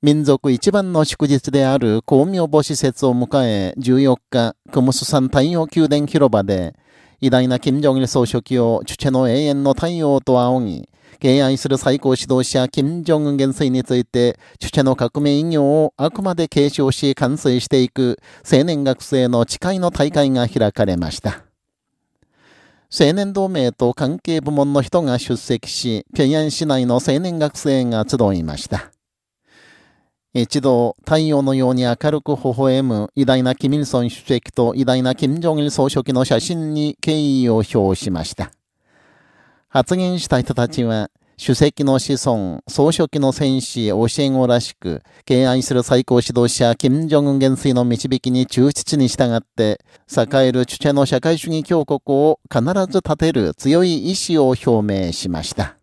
民族一番の祝日である公明母施設を迎え、14日、クムスサン太陽宮殿広場で、偉大な金正日総書記をチュチェの永遠の太陽と仰ぎ、敬愛する最高指導者金正恩元帥について、チュチェの革命偉業をあくまで継承し完遂していく青年学生の誓いの大会が開かれました。青年同盟と関係部門の人が出席し、平安市内の青年学生が集いました。一度、太陽のように明るく微笑む偉大なキミルソン主席と偉大な金正日総書記の写真に敬意を表しました。発言した人たちは、主席の子孫、総書記の戦士、教え子らしく、敬愛する最高指導者、金正恩元帥の導きに忠実に従って、栄えるチュチェの社会主義強国を必ず立てる強い意志を表明しました。